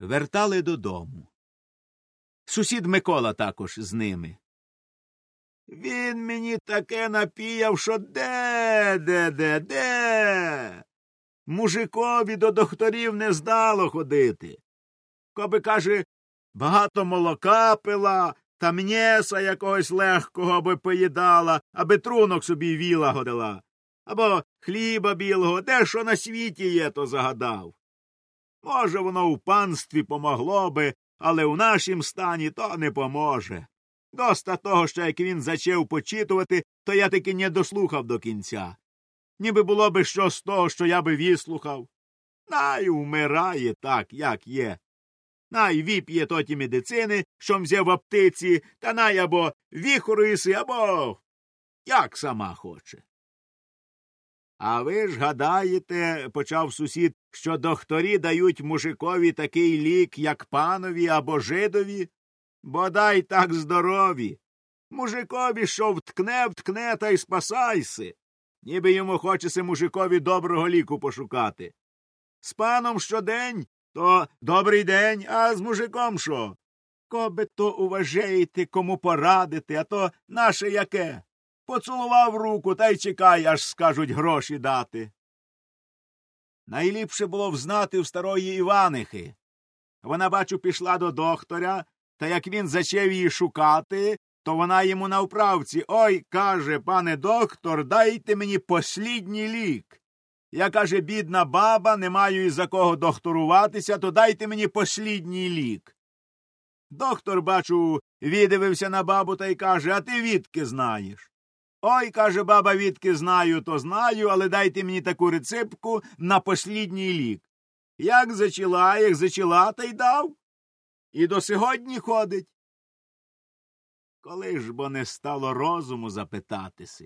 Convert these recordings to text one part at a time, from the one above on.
Вертали додому. Сусід Микола також з ними. Він мені таке напіяв, що де, де, де, де. Мужикові до докторів не здало ходити. Коби, каже, багато молока пила та м'єса якогось легкого аби поїдала, аби трунок собі віла годила, або хліба білого, де що на світі є, то загадав. Може, воно в панстві помогло би, але в нашім стані то не поможе. Доста того, що як він зачав почитувати, то я таки не дослухав до кінця. Ніби було би що з того, що я би віслухав. Най вмирає так, як є. Най віп'є тоті медицини, що взяв в аптиці, та най або віхориси, або як сама хоче. А ви ж гадаєте, почав сусід, що докторі дають мужикові такий лік, як панові або жидові? Бодай так здорові. Мужикові що вткне, вткне, та й спасайся. Ніби йому хочеться мужикові доброго ліку пошукати. З паном щодень, то добрий день, а з мужиком що? Кобе то уважаєте, кому порадити, а то наше яке? Поцілував руку та й чекай, аж скажуть гроші дати. Найліпше було взнати в старої Іванихи. Вона, бачу, пішла до докторя, та як він зачав її шукати, то вона йому на вправці Ой, каже, пане доктор, дайте мені послідній лік. Я, каже, бідна баба, не маю із за кого докторуватися, то дайте мені послідній лік. Доктор, бачу, віддивився на бабу та й каже, а ти відки знаєш? Ой, каже баба, відки знаю, то знаю, але дайте мені таку рецепку на послідній лік. Як зачала, як зачала, та й дав. І до сьогодні ходить. Коли ж бо не стало розуму запитатися?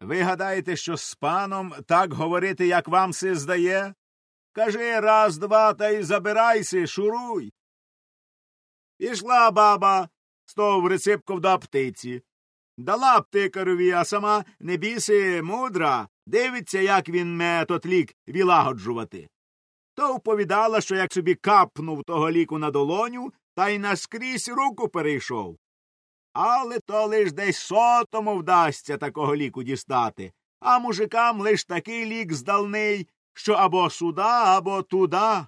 Ви гадаєте, що з паном так говорити, як вам се здає? Кажи раз, два, та й забирайся, шуруй. Пішла баба з того в реципков до аптиці. Дала аптекарові, а сама не біси мудра, дивиться, як він ме тот лік вілагоджувати. То вповідала, що як собі капнув того ліку на долоню, та й наскрізь руку перейшов. Але то лиш десь сотому вдасться такого ліку дістати, а мужикам лиш такий лік здалний, що або сюда, або туда.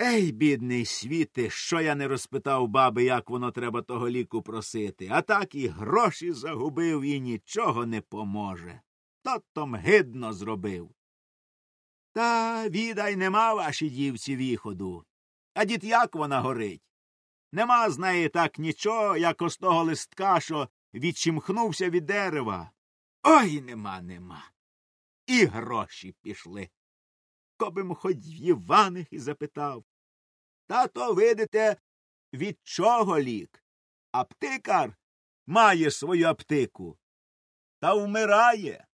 Ей, бідний світе, що я не розпитав баби, як воно треба того ліку просити, а так і гроші загубив і нічого не поможе. То том гидно зробив. Та відай нема вашій дівці віходу. А дід як вона горить? Нема з неї так нічого, як ось того листка, що відчимхнувся від дерева. Ой нема, нема. І гроші пішли. Кобим хоч в Іваних і запитав. Та то, видите, від чого лік? Аптикар має свою аптику. Та вмирає.